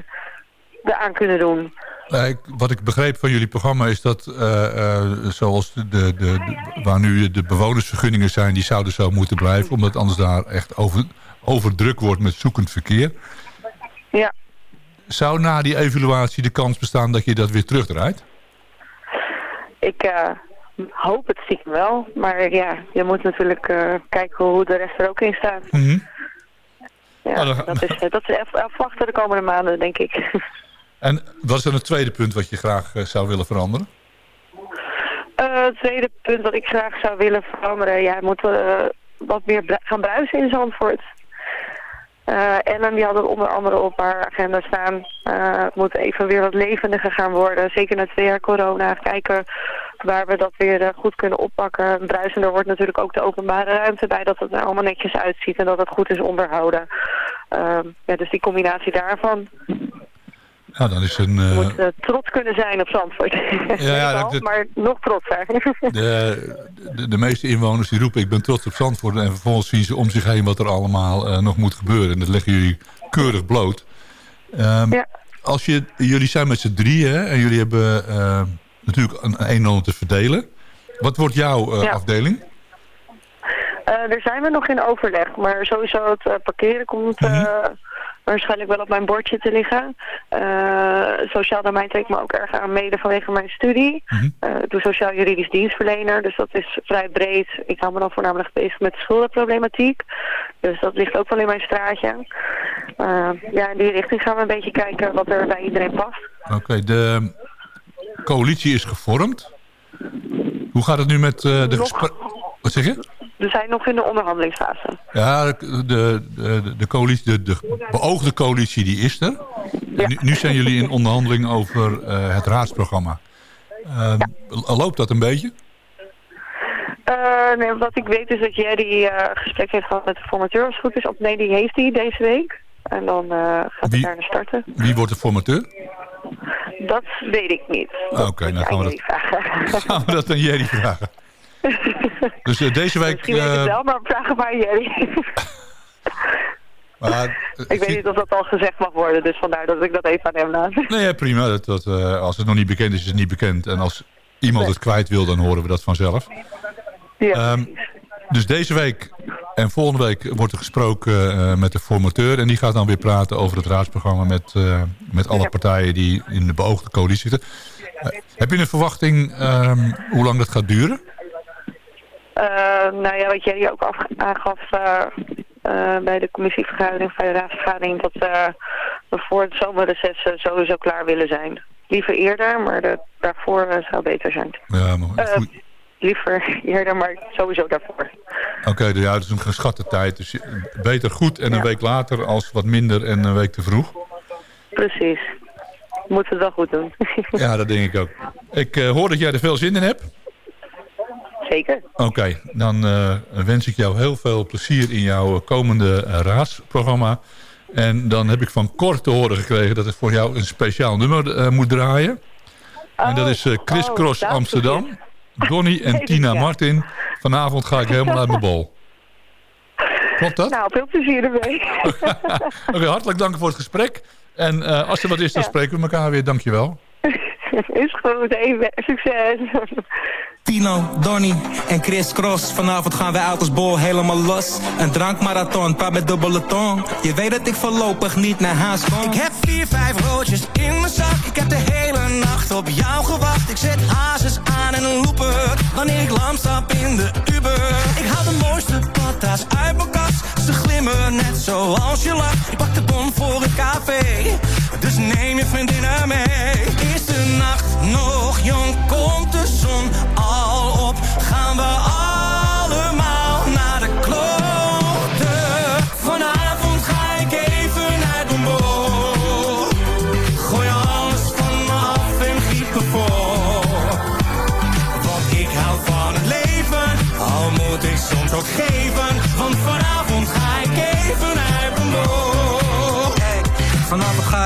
eraan kunnen doen. Ik- wat ik begreep van jullie programma is dat, eh, eh, zoals de, de, de, waar nu de bewonersvergunningen zijn, die zouden zo moeten blijven, omdat anders daar echt over, overdruk wordt met zoekend verkeer. Ja. Zou na die evaluatie de kans bestaan dat je dat weer terugdraait? Ik eh, hoop het stiekem wel. Maar ja, je moet natuurlijk eh, kijken hoe de rest er ook in staat. Ja, Nou, dan- dat is, eh, dat is afwachten de komende maanden, denk ik. En wat is dan het tweede punt wat je graag eh, zou willen veranderen? Eh, het tweede punt dat ik graag zou willen veranderen. Ja, we moeten eh, wat meer gaan bruisen in Zandvoort. Eh Ellen die had het onder andere op haar agenda staan. Eh, het moet even weer wat levendiger gaan worden. Zeker na twee jaar corona. Kijken waar we dat weer eh, goed kunnen oppakken. Bruisender wordt natuurlijk ook de openbare ruimte bij. Dat het er allemaal netjes uitziet en dat het goed is onderhouden. Ehm, ja, dus die combinatie daarvan. Ja, dan is een... eh, Je moet eh, trots kunnen zijn op Zandvoort. Ja, ja, dat- maar nog trotser. De, de, de meeste inwoners die roepen ik ben trots op Zandvoort... en vervolgens zien ze om zich heen wat er allemaal nog moet gebeuren. En dat leggen jullie keurig bloot. Ehm, Als je, jullie zijn met z'n drieën hè, en jullie hebben natuurlijk een, een en ander te verdelen. Wat wordt jouw eh, Ja. afdeling? Eh, daar zijn we nog in overleg, maar sowieso het eh, parkeren komt Mhm. eh, waarschijnlijk wel op mijn bordje te liggen. Eh, sociaal domein trekt me ook erg aan mede vanwege mijn studie. Mhm. Eh, ik doe sociaal-juridisch dienstverlener, dus dat is vrij breed. Ik hou me dan voornamelijk bezig met schuldenproblematiek. Dus dat ligt ook wel in mijn straatje. Eh, ja, in die richting gaan we een beetje kijken wat er bij iedereen past. Oké, de coalitie is gevormd. Hoe gaat het nu met eh, de gesprekken? Wat zeg je? We zijn nog in de onderhandelingsfase. Ja, de, de, de, coalitie, de, de beoogde coalitie die is er. Nu, nu zijn jullie in onderhandeling over eh, het raadsprogramma. Eh, Loopt dat een beetje? Eh, nee, wat ik weet is dat Jerry eh gesprek heeft gehad met de formateur als het goed is. Of nee, die heeft hij deze week. En dan gaat het daar naar starten. Wie wordt de formateur? Dat weet ik niet. Oké, dan gaan we, dat, Vragen. gaan we dat aan Jerry vragen. Dus eh, deze week... Misschien weet ik het eh, wel, maar vraag het maar aan Jerry. maar, ik weet niet of dat al gezegd mag worden, dus vandaar dat ik dat even aan hem laat. nee, ja, prima. Dat, dat, eh, als het nog niet bekend is, is het niet bekend. En als iemand het kwijt wil, dan horen we dat vanzelf. Ehm, dus deze week en volgende week wordt er gesproken eh, met de formateur. En die gaat dan weer praten over het raadsprogramma met, eh, met alle partijen die in de beoogde coalitie zitten. Eh, heb je een verwachting ehm, hoe lang dat gaat duren? Nou ja, wat Jerry ook af, aangaf bij de commissievergadering, bij de raadsvergadering, dat we voor het zomerreces sowieso klaar willen zijn. Liever eerder, maar de, daarvoor zou beter zijn. Ja, maar Eh, liever eerder, maar sowieso daarvoor. Oké, ja, het is een geschatte tijd. Dus beter goed en een week later als wat minder en een week te vroeg. Precies. Moeten we het wel goed doen. Ja, dat denk ik ook. Ik eh, hoor dat jij er veel zin in hebt. Zeker. Oké, dan eh, wens ik jou heel veel plezier in jouw komende eh, raadsprogramma. En dan heb ik van Cor te horen gekregen dat het voor jou een speciaal nummer moet draaien. en dat is eh, Chris oh, Cross dat Amsterdam. Donny en Tina ja. Martin. Vanavond ga ik helemaal uit mijn bol. Klopt dat? Nou, veel plezier ermee. Oké, hartelijk dank voor het gesprek. En eh, als er wat is, dan Ja. spreken we elkaar weer. Dankjewel. Is goed, even succes. Tino, Donny en Chris Cross. Vanavond gaan wij uit als bol helemaal los. Een drankmarathon, paar met dubbele tong. Je weet dat ik voorlopig niet naar huis kom. Ik heb vier, vijf roodjes in mijn zak. Ik heb de hele nacht op jou gewacht. Ik zet hazes aan en een looper. Wanneer ik lam stap in de Uber. Ik haal de mooiste patas uit mijn kast. Ze glimmen net zoals je lacht. Ik pak de bon voor het café. Dus neem je vriendinnen mee. Is de nog jong? Komt de zon al op? Gaan we allemaal naar de kloten? Vanavond ga ik even naar de. Gooi alles van me af en giet me. Want ik hou van het leven, al moet ik soms ook geven. Want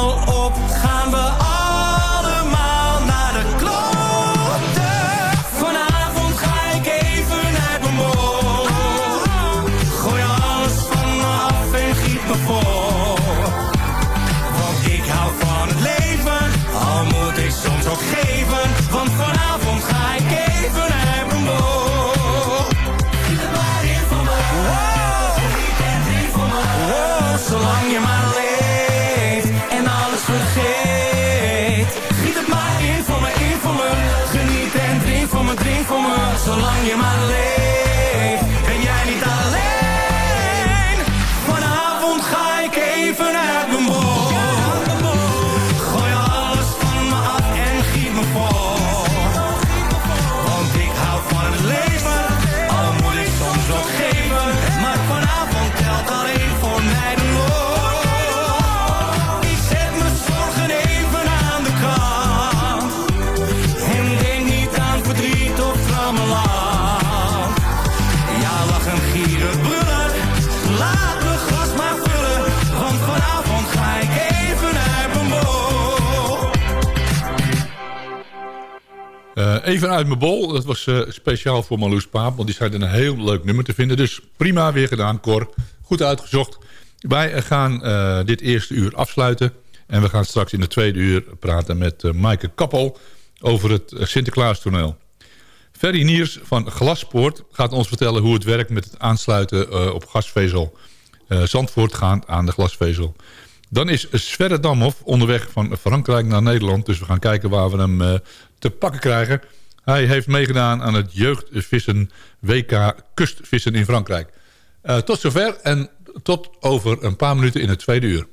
al op? Gaan we allemaal even uit mijn bol. Dat was eh, speciaal voor Marloes Paap. Want die zei een heel leuk nummer te vinden. Dus prima weer gedaan, Cor. Goed uitgezocht. Wij eh, gaan eh, dit eerste uur afsluiten. En we gaan straks in de tweede uur praten met uh, Maaike Kappel... over het uh, Sinterklaastoneel. Ferry Niers van Glaspoort gaat ons vertellen hoe het werkt... met het aansluiten op gasvezel. Zandvoort gaan aan de glasvezel. Dan is Sverre Damhoff onderweg van Frankrijk naar Nederland. Dus we gaan kijken waar we hem te pakken krijgen. Hij heeft meegedaan aan het jeugdvissen WK kustvissen in Frankrijk. Uh, tot zover en tot over een paar minuten in het tweede uur.